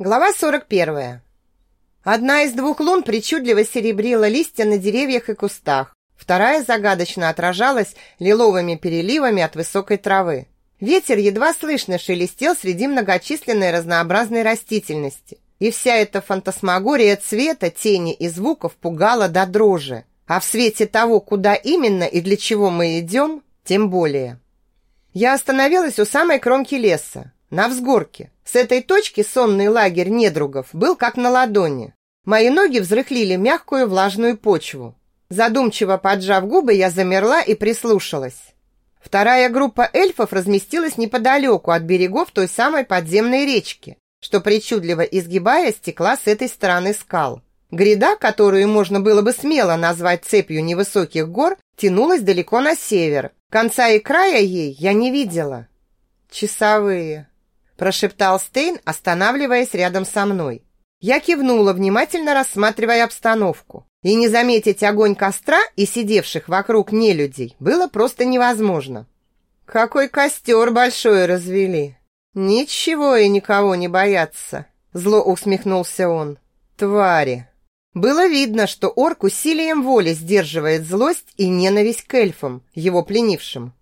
Глава 41. Одна из двух лун причудливо серебрила листья на деревьях и кустах. Вторая загадочно отражалась лиловыми переливами от высокой травы. Ветер едва слышно шелестел среди многочисленной разнообразной растительности. И вся эта фантасмагория цвета, тени и звуков пугала до дрожи. А в свете того, куда именно и для чего мы идем, тем более. Я остановилась у самой кромки леса, на взгорке. С этой точки сонный лагерь недругов был как на ладони. Мои ноги взрыхлили мягкую влажную почву. Задумчиво поджав губы, я замерла и прислушалась. Вторая группа эльфов разместилась неподалеку от берегов той самой подземной речки, что причудливо изгибая стекла с этой стороны скал. Гряда, которую можно было бы смело назвать цепью невысоких гор, тянулась далеко на север. Конца и края ей я не видела. Часовые прошептал Стейн, останавливаясь рядом со мной. Я кивнула, внимательно рассматривая обстановку. И не заметить огонь костра и сидевших вокруг нелюдей было просто невозможно. Какой костер большой развели. Ничего и никого не боятся, зло усмехнулся он. Твари. Было видно, что орк усилием воли сдерживает злость и ненависть к эльфам, его пленившим.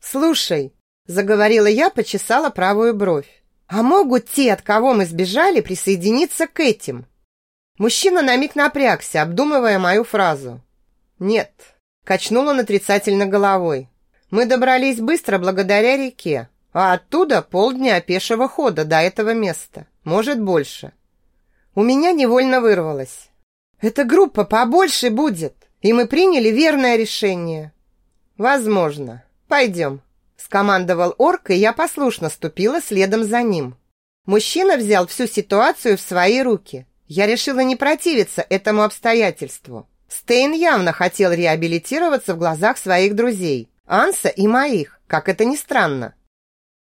Слушай, Заговорила я, почесала правую бровь. А могут те, от кого мы сбежали, присоединиться к этим? Мужчина на миг напрягся, обдумывая мою фразу. Нет, качнула отрицательно головой. Мы добрались быстро благодаря реке, а оттуда полдня пешего хода до этого места, может больше. У меня невольно вырвалось. Эта группа побольше будет, и мы приняли верное решение. Возможно. Пойдем. Скомандовал орк, и я послушно ступила следом за ним. Мужчина взял всю ситуацию в свои руки. Я решила не противиться этому обстоятельству. Стейн явно хотел реабилитироваться в глазах своих друзей, Анса и моих, как это ни странно.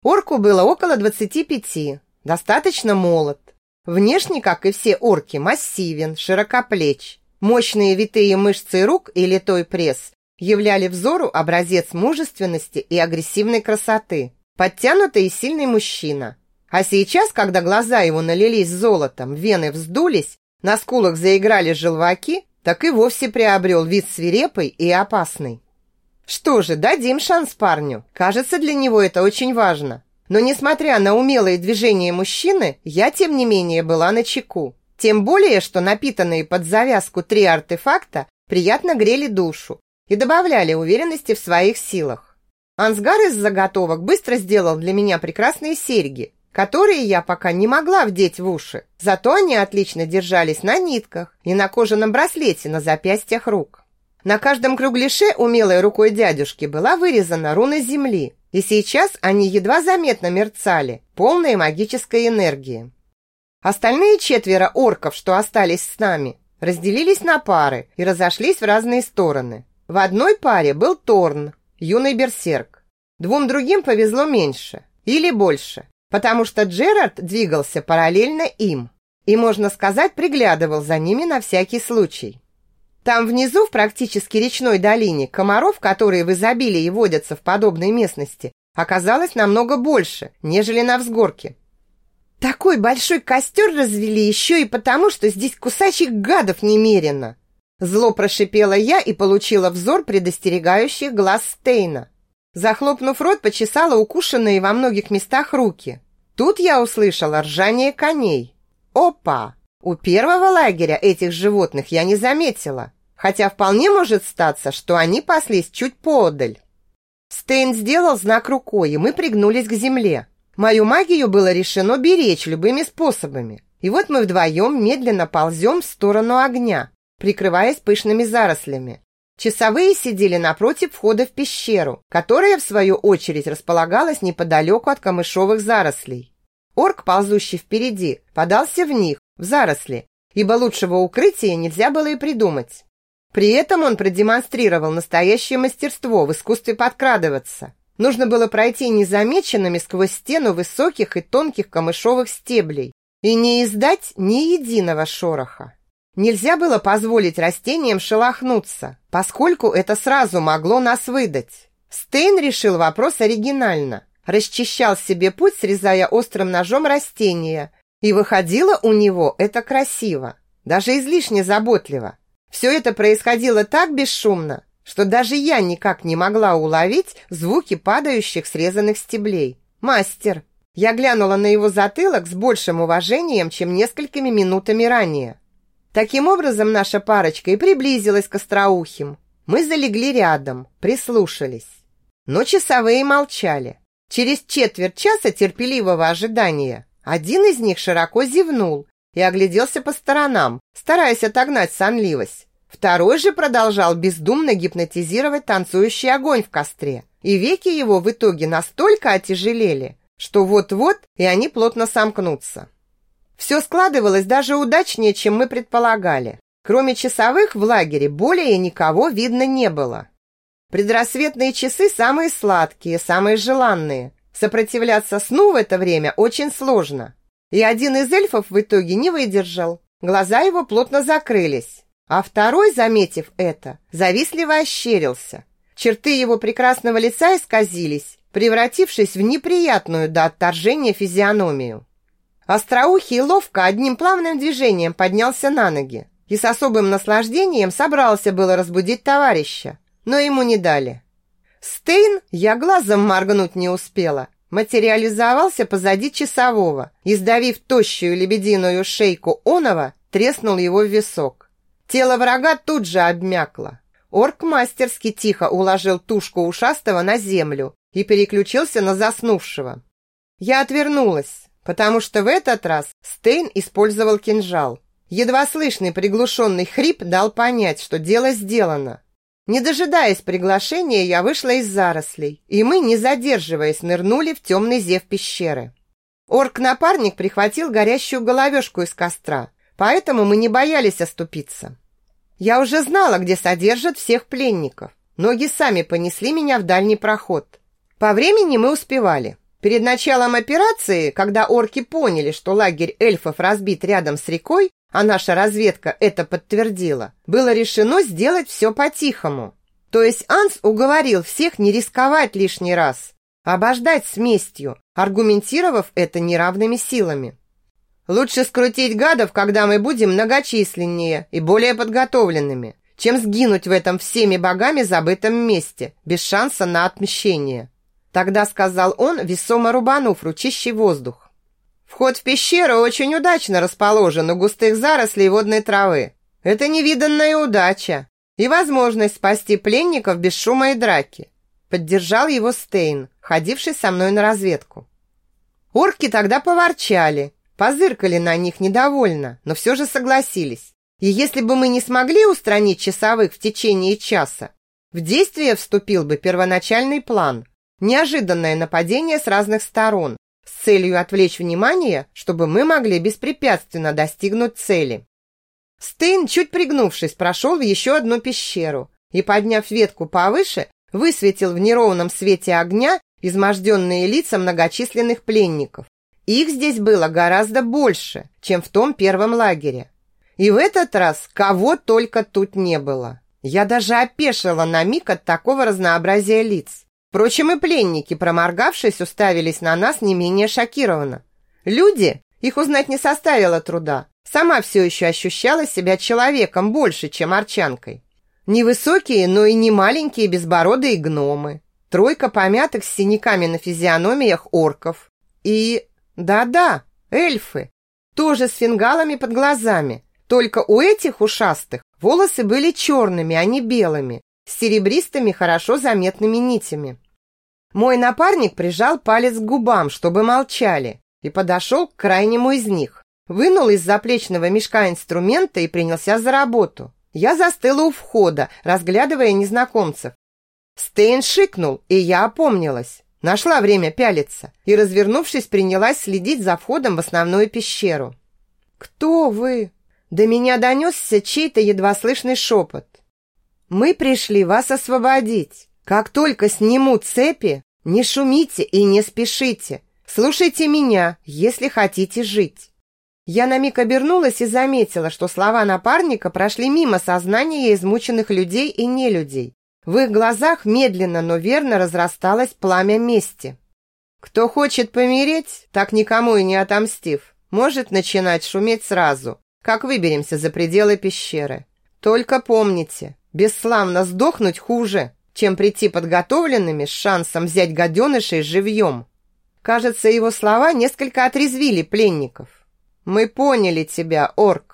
Орку было около 25, достаточно молод. Внешне, как и все орки, массивен, широкоплеч. Мощные витые мышцы рук и литой пресс являли взору образец мужественности и агрессивной красоты. Подтянутый и сильный мужчина. А сейчас, когда глаза его налились золотом, вены вздулись, на скулах заиграли желваки, так и вовсе приобрел вид свирепый и опасный. Что же, дадим шанс парню. Кажется, для него это очень важно. Но несмотря на умелые движения мужчины, я, тем не менее, была на чеку. Тем более, что напитанные под завязку три артефакта приятно грели душу, и добавляли уверенности в своих силах. Ансгар из заготовок быстро сделал для меня прекрасные серьги, которые я пока не могла вдеть в уши. Зато они отлично держались на нитках и на кожаном браслете на запястьях рук. На каждом кругляше умелой рукой дядюшки была вырезана руна земли, и сейчас они едва заметно мерцали, полные магической энергии. Остальные четверо орков, что остались с нами, разделились на пары и разошлись в разные стороны. В одной паре был Торн, юный берсерк. Двум другим повезло меньше или больше, потому что Джерард двигался параллельно им и, можно сказать, приглядывал за ними на всякий случай. Там внизу, в практически речной долине, комаров, которые в изобилии водятся в подобной местности, оказалось намного больше, нежели на взгорке. Такой большой костер развели еще и потому, что здесь кусачих гадов немерено. Зло прошипела я и получила взор предостерегающих глаз Стейна. Захлопнув рот, почесала укушенные во многих местах руки. Тут я услышала ржание коней. Опа! У первого лагеря этих животных я не заметила, хотя вполне может статься, что они паслись чуть поодаль. Стейн сделал знак рукой, и мы пригнулись к земле. Мою магию было решено беречь любыми способами. И вот мы вдвоем медленно ползем в сторону огня, прикрываясь пышными зарослями. Часовые сидели напротив входа в пещеру, которая, в свою очередь, располагалась неподалеку от камышовых зарослей. Орк, ползущий впереди, подался в них, в заросли, ибо лучшего укрытия нельзя было и придумать. При этом он продемонстрировал настоящее мастерство в искусстве подкрадываться. Нужно было пройти незамеченными сквозь стену высоких и тонких камышовых стеблей и не издать ни единого шороха. Нельзя было позволить растениям шелохнуться, поскольку это сразу могло нас выдать. Стейн решил вопрос оригинально. Расчищал себе путь, срезая острым ножом растения И выходило у него это красиво, даже излишне заботливо. Все это происходило так бесшумно, что даже я никак не могла уловить звуки падающих срезанных стеблей. Мастер. Я глянула на его затылок с большим уважением, чем несколькими минутами ранее. Таким образом, наша парочка и приблизилась к остроухим. Мы залегли рядом, прислушались. Но часовые молчали. Через четверть часа терпеливого ожидания один из них широко зевнул и огляделся по сторонам, стараясь отогнать сонливость. Второй же продолжал бездумно гипнотизировать танцующий огонь в костре, и веки его в итоге настолько отяжелели, что вот-вот и они плотно сомкнутся. Все складывалось даже удачнее, чем мы предполагали. Кроме часовых в лагере более никого видно не было. Предрассветные часы самые сладкие, самые желанные. Сопротивляться сну в это время очень сложно. И один из эльфов в итоге не выдержал. Глаза его плотно закрылись. А второй, заметив это, завистливо ощерился. Черты его прекрасного лица исказились, превратившись в неприятную до отторжения физиономию. Остроухий ловко одним плавным движением поднялся на ноги и с особым наслаждением собрался было разбудить товарища, но ему не дали. Стейн, я глазом моргнуть не успела, материализовался позади часового и, сдавив тощую лебединую шейку Онова, треснул его в висок. Тело врага тут же обмякло. Орк мастерски тихо уложил тушку ушастого на землю и переключился на заснувшего. Я отвернулась, потому что в этот раз Стейн использовал кинжал. Едва слышный приглушенный хрип дал понять, что дело сделано. Не дожидаясь приглашения, я вышла из зарослей, и мы, не задерживаясь, нырнули в темный зев пещеры. Орк-напарник прихватил горящую головешку из костра, поэтому мы не боялись оступиться. Я уже знала, где содержат всех пленников. Ноги сами понесли меня в дальний проход. По времени мы успевали. Перед началом операции, когда орки поняли, что лагерь эльфов разбит рядом с рекой, а наша разведка это подтвердила, было решено сделать все по-тихому. То есть Анс уговорил всех не рисковать лишний раз, а обождать с местью, аргументировав это неравными силами. Лучше скрутить гадов, когда мы будем многочисленнее и более подготовленными, чем сгинуть в этом всеми богами забытом месте, без шанса на отмщение. Тогда сказал он, весомо рубанув ручищий воздух. Вход в пещеру очень удачно расположен у густых зарослей водной травы. Это невиданная удача и возможность спасти пленников без шума и драки. Поддержал его Стейн, ходивший со мной на разведку. Орки тогда поворчали, позыркали на них недовольно, но все же согласились. И если бы мы не смогли устранить часовых в течение часа, в действие вступил бы первоначальный план. Неожиданное нападение с разных сторон, с целью отвлечь внимание, чтобы мы могли беспрепятственно достигнуть цели. Стейн, чуть пригнувшись, прошел в еще одну пещеру и, подняв ветку повыше, высветил в неровном свете огня изможденные лица многочисленных пленников. Их здесь было гораздо больше, чем в том первом лагере. И в этот раз кого только тут не было. Я даже опешила на миг от такого разнообразия лиц. Впрочем, и пленники, проморгавшись, уставились на нас не менее шокированно. Люди, их узнать не составило труда, сама все еще ощущала себя человеком больше, чем арчанкой. Невысокие, но и не маленькие безбородые гномы, тройка помятых с синяками на физиономиях орков и... да-да, эльфы, тоже с фингалами под глазами, только у этих ушастых волосы были черными, а не белыми, с серебристыми хорошо заметными нитями. Мой напарник прижал палец к губам, чтобы молчали, и подошел к крайнему из них. Вынул из заплечного мешка инструмента и принялся за работу. Я застыла у входа, разглядывая незнакомцев. Стейн шикнул, и я опомнилась. Нашла время пялиться и, развернувшись, принялась следить за входом в основную пещеру. «Кто вы?» До меня донесся чей-то едва слышный шепот. Мы пришли вас освободить. Как только сниму цепи, не шумите и не спешите. Слушайте меня, если хотите жить. Я на миг обернулась и заметила, что слова напарника прошли мимо сознания измученных людей и нелюдей. В их глазах медленно, но верно разрасталось пламя мести. Кто хочет помереть, так никому и не отомстив, может начинать шуметь сразу, как выберемся за пределы пещеры. Только помните, бесславно сдохнуть хуже, чем прийти подготовленными с шансом взять гаденышей живьем. Кажется, его слова несколько отрезвили пленников. «Мы поняли тебя, орк.